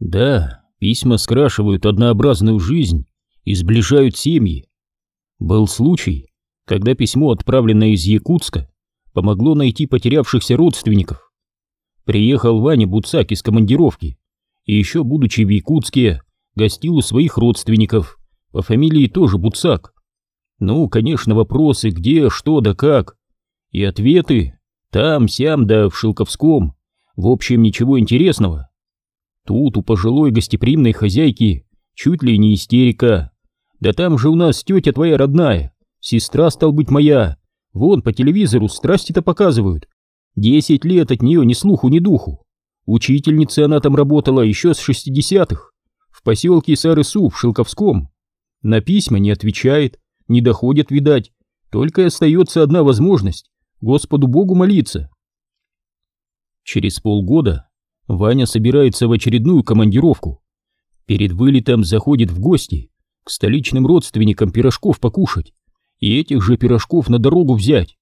Да, письма скрашивают однообразную жизнь и сближают семьи. Был случай, когда письмо, отправленное из Якутска, помогло найти потерявшихся родственников. Приехал Ваня Буцак из командировки, и еще, будучи в Якутске, гостил у своих родственников, по фамилии тоже Буцак. Ну, конечно, вопросы, где, что да как, и ответы там, сям да в Шелковском, в общем, ничего интересного. Тут у пожилой гостеприимной хозяйки чуть ли не истерика. Да там же у нас тетя твоя родная, сестра, стал быть, моя. Вон по телевизору страсти-то показывают. Десять лет от нее ни слуху, ни духу. Учительницей она там работала еще с шестидесятых. В поселке Сарысу в Шелковском. На письма не отвечает, не доходит, видать. Только остается одна возможность — Господу Богу молиться. Через полгода Ваня собирается в очередную командировку. Перед вылетом заходит в гости к столичным родственникам пирожков покушать и этих же пирожков на дорогу взять.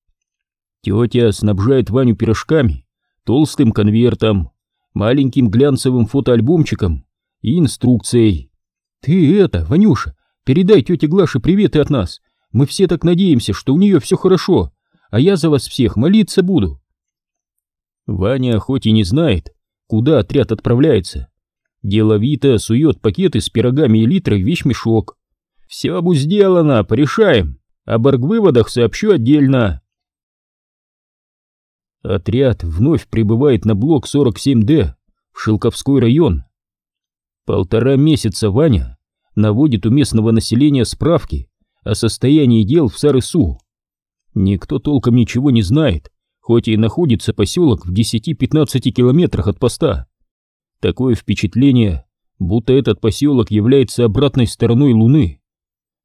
Тетя снабжает Ваню пирожками, толстым конвертом, маленьким глянцевым фотоальбомчиком и инструкцией. «Ты это, Ванюша, передай тете Глаше приветы от нас. Мы все так надеемся, что у нее все хорошо, а я за вас всех молиться буду». Ваня хоть и не знает, куда отряд отправляется, деловито сует пакеты с пирогами и литрой в вещмешок. «Все будет сделано, порешаем. Об оргвыводах сообщу отдельно». Отряд вновь прибывает на блок 47D в Шелковской район. Полтора месяца Ваня наводит у местного населения справки о состоянии дел в Сарысу. Никто толком ничего не знает, хоть и находится поселок в 10-15 километрах от поста. Такое впечатление, будто этот поселок является обратной стороной Луны.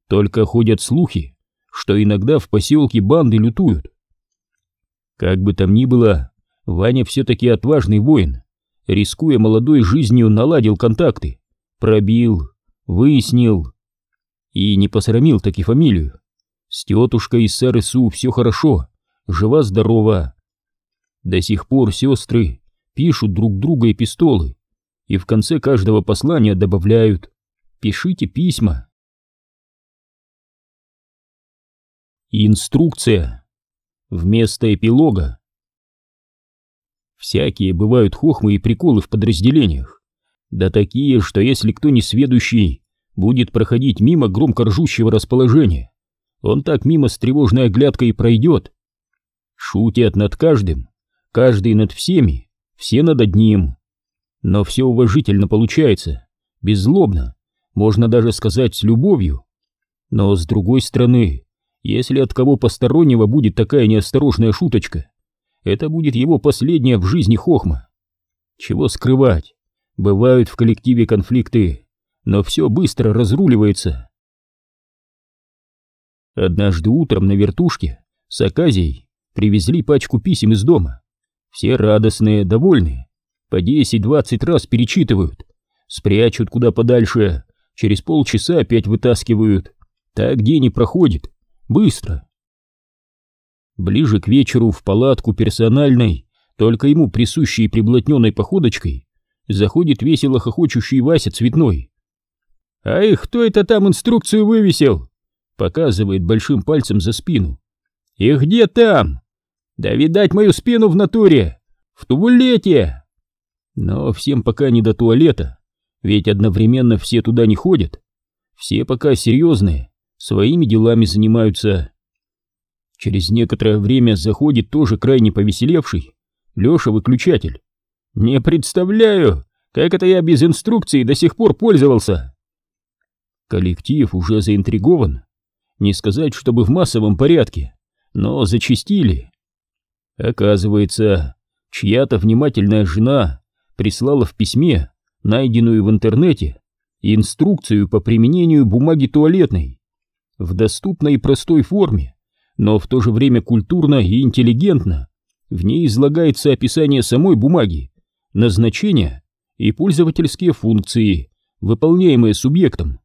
Только ходят слухи, что иногда в поселке банды лютуют. Как бы там ни было, Ваня все-таки отважный воин, рискуя молодой жизнью, наладил контакты, пробил, выяснил и не посрамил таки фамилию. С тетушкой из Сарысу все хорошо, жива-здорова. До сих пор сестры пишут друг друга эпистолы и в конце каждого послания добавляют «Пишите письма». Инструкция. Вместо эпилога. Всякие бывают хохмы и приколы в подразделениях. Да такие, что если кто не сведущий будет проходить мимо громко ржущего расположения, он так мимо с тревожной оглядкой и пройдет. Шутят над каждым, каждый над всеми, все над одним. Но все уважительно получается, беззлобно, можно даже сказать с любовью. Но с другой стороны, если от кого постороннего будет такая неосторожная шуточка, это будет его последняя в жизни хохма. Чего скрывать, бывают в коллективе конфликты, но все быстро разруливается. Однажды утром на вертушке с Аказией привезли пачку писем из дома. Все радостные, довольные, по 10-20 раз перечитывают, спрячут куда подальше, через полчаса опять вытаскивают. Так день и проходит, быстро. Ближе к вечеру в палатку персональной, только ему присущей приблотненной походочкой, заходит весело хохочущий Вася Цветной. «Ай, кто это там инструкцию вывесил?» Показывает большим пальцем за спину. «И где там?» «Да видать мою спину в натуре! В туалете!» Но всем пока не до туалета, ведь одновременно все туда не ходят. Все пока серьезные, своими делами занимаются. Через некоторое время заходит тоже крайне повеселевший Леша-выключатель. «Не представляю, как это я без инструкции до сих пор пользовался!» Коллектив уже заинтригован. Не сказать, чтобы в массовом порядке, но зачистили. Оказывается, чья-то внимательная жена прислала в письме, найденную в интернете, инструкцию по применению бумаги туалетной в доступной и простой форме, но в то же время культурно и интеллигентно. В ней излагается описание самой бумаги, назначения и пользовательские функции, выполняемые субъектом.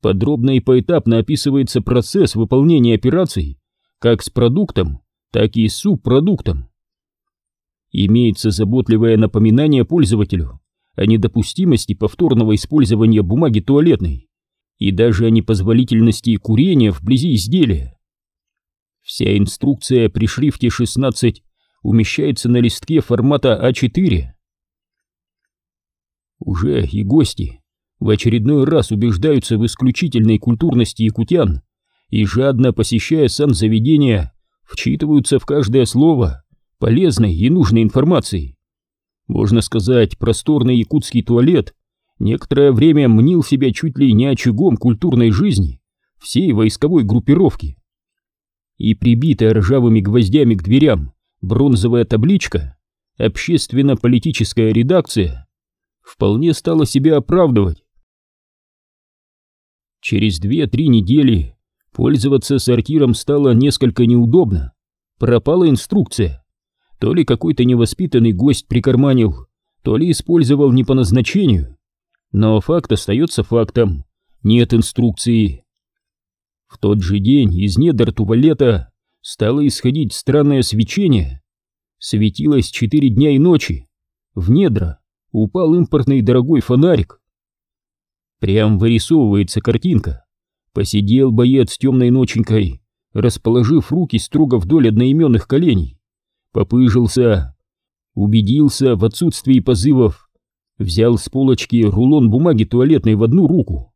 Подробно и поэтапно описывается процесс выполнения операций как с продуктом, так и субпродуктом. Имеется заботливое напоминание пользователю о недопустимости повторного использования бумаги туалетной и даже о непозволительности курения вблизи изделия. Вся инструкция при шрифте 16 умещается на листке формата А4. Уже и гости в очередной раз убеждаются в исключительной культурности якутян и, жадно посещая сан заведения, вчитываются в каждое слово полезной и нужной информации. Можно сказать, просторный якутский туалет некоторое время мнил себя чуть ли не очагом культурной жизни всей войсковой группировки. И прибитая ржавыми гвоздями к дверям бронзовая табличка «Общественно-политическая редакция» вполне стала себя оправдывать. Через две-три недели пользоваться сортиром стало несколько неудобно. Пропала инструкция. То ли какой-то невоспитанный гость прикарманил, то ли использовал не по назначению. Но факт остается фактом. Нет инструкции. В тот же день из недр туалета стало исходить странное свечение. Светилось четыре дня и ночи. В недра упал импортный дорогой фонарик. Прям вырисовывается картинка. Посидел боец темной ноченькой, расположив руки строго вдоль одноименных коленей. Попыжился, убедился в отсутствии позывов, взял с полочки рулон бумаги туалетной в одну руку,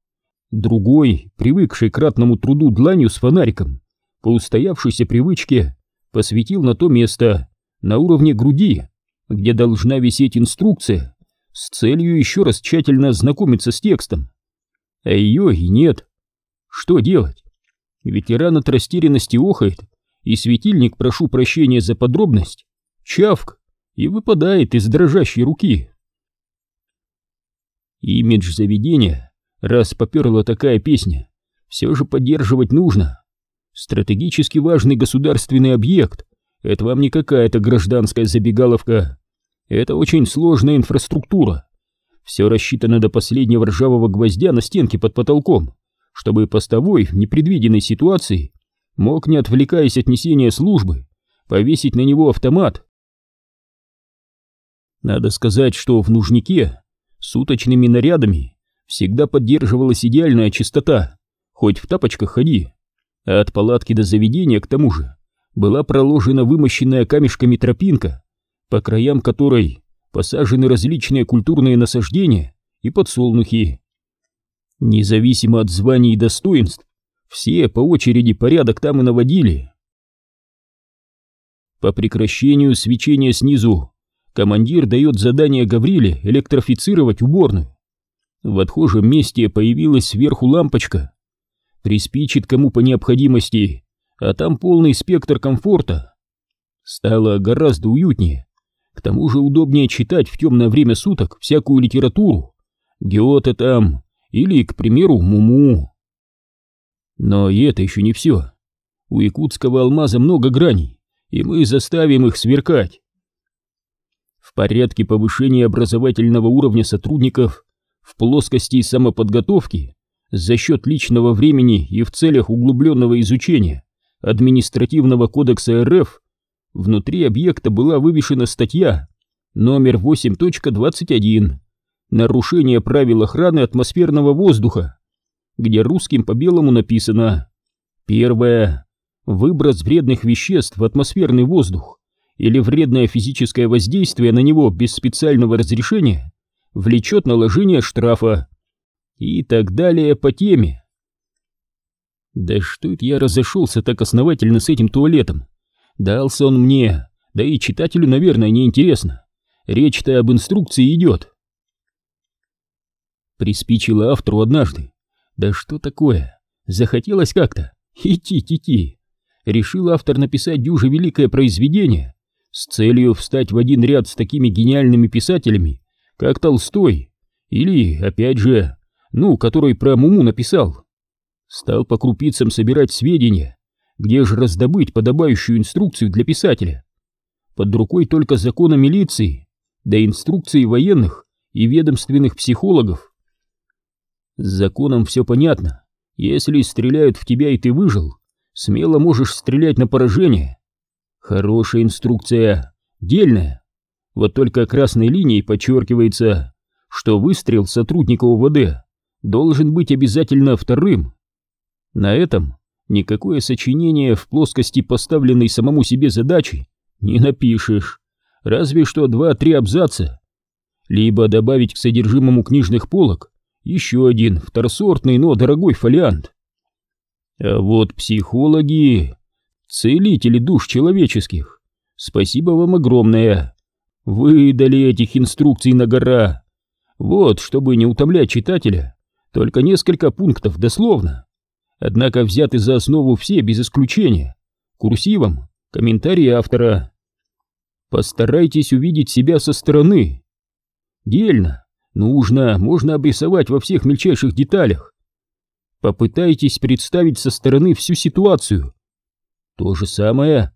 другой, привыкший к ратному труду дланью с фонариком, по устоявшейся привычке, посветил на то место, на уровне груди, где должна висеть инструкция, с целью еще раз тщательно ознакомиться с текстом. А ее и нет. Что делать? Ветеран от растерянности охает, и светильник, прошу прощения за подробность, чавк, и выпадает из дрожащей руки. Имидж заведения, раз поперла такая песня, все же поддерживать нужно. Стратегически важный государственный объект — это вам не какая-то гражданская забегаловка. Это очень сложная инфраструктура. Все рассчитано до последнего ржавого гвоздя на стенке под потолком, чтобы постовой в непредвиденной ситуации мог, не отвлекаясь от несения службы, повесить на него автомат. Надо сказать, что в нужнике суточными нарядами всегда поддерживалась идеальная чистота, хоть в тапочках ходи, а от палатки до заведения, к тому же, была проложена вымощенная камешками тропинка, по краям которой посажены различные культурные насаждения и подсолнухи. Независимо от званий и достоинств, все по очереди порядок там и наводили. По прекращению свечения снизу командир дает задание Гавриле электрифицировать уборную. В отхожем месте появилась сверху лампочка. Приспичит кому по необходимости, а там полный спектр комфорта. Стало гораздо уютнее. К тому же удобнее читать в темное время суток всякую литературу. Геоте там, или, к примеру, Муму. Но и это еще не все. У якутского алмаза много граней, и мы заставим их сверкать. В порядке повышения образовательного уровня сотрудников в плоскости самоподготовки за счет личного времени и в целях углубленного изучения административного кодекса РФ внутри объекта была вывешена статья номер 8.21 «Нарушение правил охраны атмосферного воздуха», где русским по белому написано Первое. Выброс вредных веществ в атмосферный воздух или вредное физическое воздействие на него без специального разрешения влечет наложение штрафа и так далее по теме. Да что это я разошелся так основательно с этим туалетом? Дался он мне, да и читателю, наверное, не интересно. Речь-то об инструкции идет. Приспичило автору однажды. Да что такое? Захотелось как-то. Идти-идти. Решил автор написать дюже великое произведение с целью встать в один ряд с такими гениальными писателями, как Толстой, или, опять же, ну, который про Муму написал. Стал по крупицам собирать сведения, где же раздобыть подобающую инструкцию для писателя? Под рукой только закона милиции, да инструкции военных и ведомственных психологов. С законом все понятно. Если стреляют в тебя и ты выжил, смело можешь стрелять на поражение. Хорошая инструкция, дельная. Вот только красной линией подчеркивается, что выстрел сотрудника УВД должен быть обязательно вторым. На этом никакое сочинение в плоскости поставленной самому себе задачи не напишешь, разве что два-три абзаца. Либо добавить к содержимому книжных полок еще один второсортный, но дорогой фолиант. А вот психологи, целители душ человеческих, спасибо вам огромное. Вы дали этих инструкций на гора. Вот, чтобы не утомлять читателя, только несколько пунктов дословно. Однако взяты за основу все без исключения. Курсивом, комментарии автора. Постарайтесь увидеть себя со стороны. Дельно, нужно, можно обрисовать во всех мельчайших деталях. Попытайтесь представить со стороны всю ситуацию. То же самое.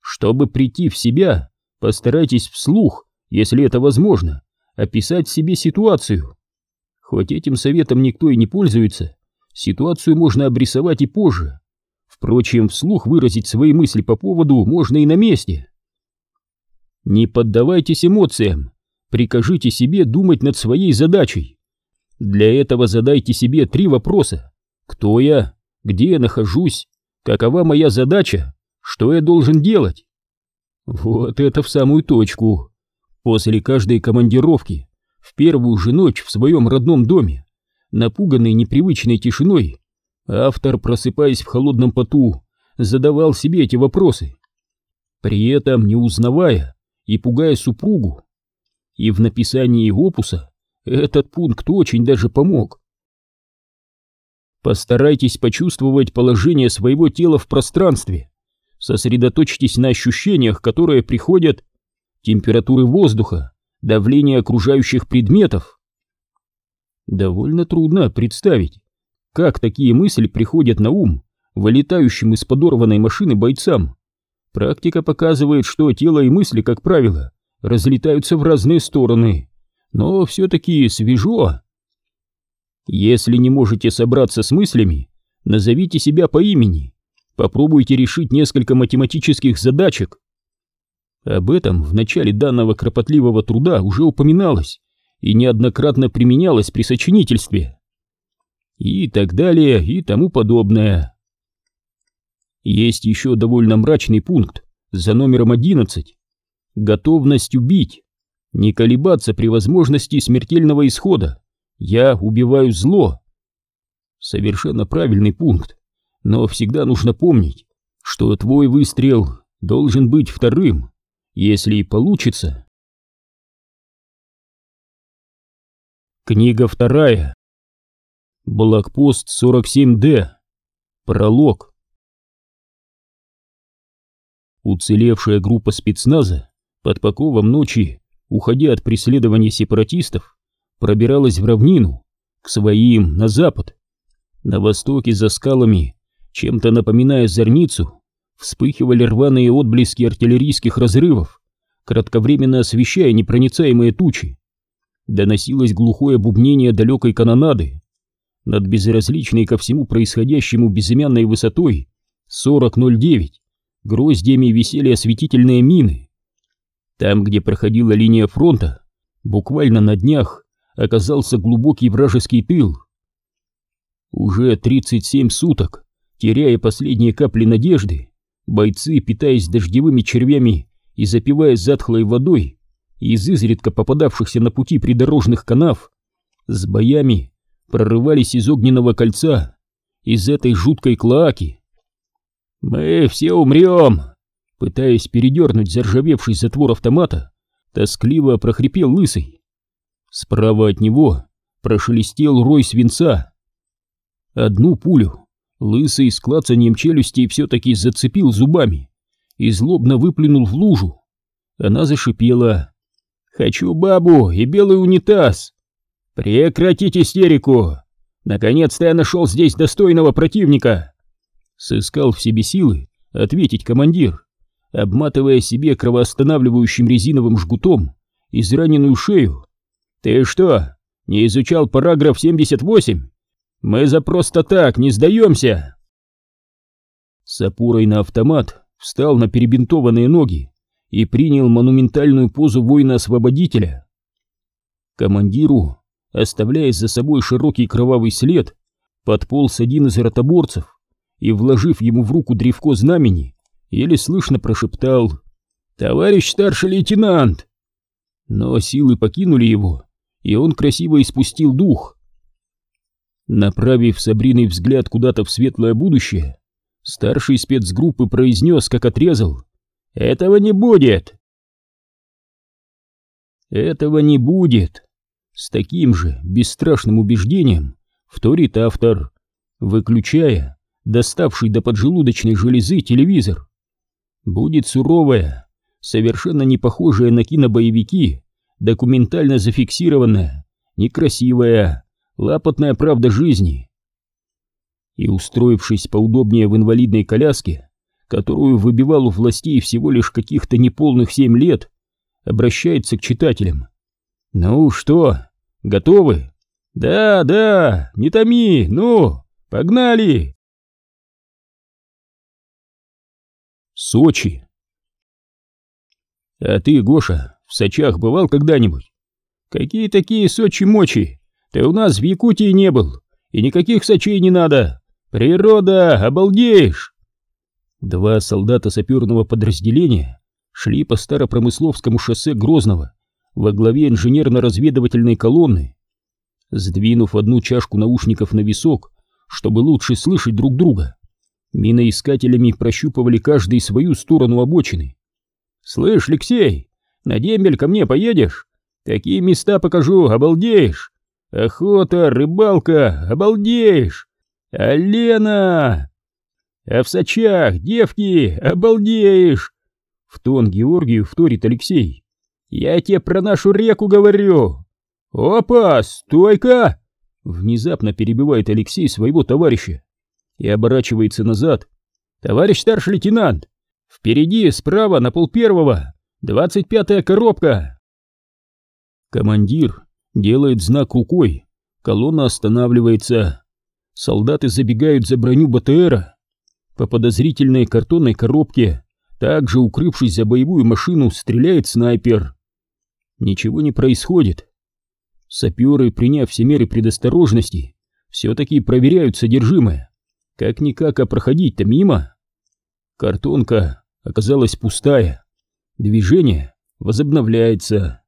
Чтобы прийти в себя, постарайтесь вслух, если это возможно, описать себе ситуацию. Хоть этим советом никто и не пользуется, ситуацию можно обрисовать и позже. Впрочем, вслух выразить свои мысли по поводу можно и на месте. Не поддавайтесь эмоциям, прикажите себе думать над своей задачей. Для этого задайте себе три вопроса. Кто я? Где я нахожусь? Какова моя задача? Что я должен делать? Вот это в самую точку. После каждой командировки, в первую же ночь в своем родном доме, напуганный непривычной тишиной, автор, просыпаясь в холодном поту, задавал себе эти вопросы, при этом не узнавая и пугая супругу. И в написании опуса этот пункт очень даже помог. Постарайтесь почувствовать положение своего тела в пространстве. Сосредоточьтесь на ощущениях, которые приходят температуры воздуха, давление окружающих предметов. Довольно трудно представить, как такие мысли приходят на ум вылетающим из подорванной машины бойцам. Практика показывает, что тело и мысли, как правило, разлетаются в разные стороны, но все-таки свежо. Если не можете собраться с мыслями, назовите себя по имени, попробуйте решить несколько математических задачек, об этом в начале данного кропотливого труда уже упоминалось и неоднократно применялось при сочинительстве. И так далее, и тому подобное. Есть еще довольно мрачный пункт за номером 11. Готовность убить. Не колебаться при возможности смертельного исхода. Я убиваю зло. Совершенно правильный пункт, но всегда нужно помнить, что твой выстрел должен быть вторым если и получится. Книга вторая. Блокпост 47D. Пролог. Уцелевшая группа спецназа под покровом ночи, уходя от преследования сепаратистов, пробиралась в равнину, к своим, на запад. На востоке за скалами, чем-то напоминая зорницу, вспыхивали рваные отблески артиллерийских разрывов, кратковременно освещая непроницаемые тучи. Доносилось глухое бубнение далекой канонады. Над безразличной ко всему происходящему безымянной высотой 40.09 гроздьями висели осветительные мины. Там, где проходила линия фронта, буквально на днях оказался глубокий вражеский тыл. Уже 37 суток, теряя последние капли надежды, Бойцы, питаясь дождевыми червями и запивая затхлой водой из изредка попадавшихся на пути придорожных канав, с боями прорывались из огненного кольца, из этой жуткой клоаки. «Мы все умрем!» Пытаясь передернуть заржавевший затвор автомата, тоскливо прохрипел лысый. Справа от него прошелестел рой свинца. Одну пулю Лысый с клацанием челюстей все-таки зацепил зубами и злобно выплюнул в лужу. Она зашипела. «Хочу бабу и белый унитаз!» «Прекратить истерику! Наконец-то я нашел здесь достойного противника!» Сыскал в себе силы ответить командир, обматывая себе кровоостанавливающим резиновым жгутом израненную шею. «Ты что, не изучал параграф 78?» Мы за просто так не сдаемся!» С опорой на автомат встал на перебинтованные ноги и принял монументальную позу воина-освободителя. командиру, оставляя за собой широкий кровавый след, подполз один из ротоборцев и, вложив ему в руку древко знамени, еле слышно прошептал «Товарищ старший лейтенант!» Но силы покинули его, и он красиво испустил дух. Направив Сабриный взгляд куда-то в светлое будущее, старший спецгруппы произнес, как отрезал «Этого не будет!» «Этого не будет!» С таким же бесстрашным убеждением вторит автор, выключая доставший до поджелудочной железы телевизор. Будет суровая, совершенно не похожая на кинобоевики, документально зафиксированная, некрасивая, лапотная правда жизни. И устроившись поудобнее в инвалидной коляске, которую выбивал у властей всего лишь каких-то неполных семь лет, обращается к читателям. «Ну что, готовы?» «Да, да, не томи, ну, погнали!» Сочи. А ты, Гоша, в Сочах бывал когда-нибудь? Какие такие Сочи-мочи? Ты у нас в Якутии не был, и никаких Сочей не надо. Природа, обалдеешь! Два солдата саперного подразделения шли по Старопромысловскому шоссе Грозного во главе инженерно-разведывательной колонны. Сдвинув одну чашку наушников на висок, чтобы лучше слышать друг друга, миноискателями прощупывали каждый свою сторону обочины. «Слышь, Алексей, на дембель ко мне поедешь? Такие места покажу, обалдеешь! Охота, рыбалка, обалдеешь! А Лена! А в Сочах, девки, обалдеешь!» В тон Георгию вторит Алексей. «Я тебе про нашу реку говорю!» «Опа, стойка!» Внезапно перебивает Алексей своего товарища и оборачивается назад. «Товарищ старший лейтенант, впереди, справа, на пол первого, двадцать пятая коробка!» Командир делает знак рукой, колонна останавливается. Солдаты забегают за броню БТРа. По подозрительной картонной коробке, также укрывшись за боевую машину, стреляет снайпер. Ничего не происходит. Саперы, приняв все меры предосторожности, все-таки проверяют содержимое. Как-никак, а проходить-то мимо. Картонка оказалась пустая. Движение возобновляется.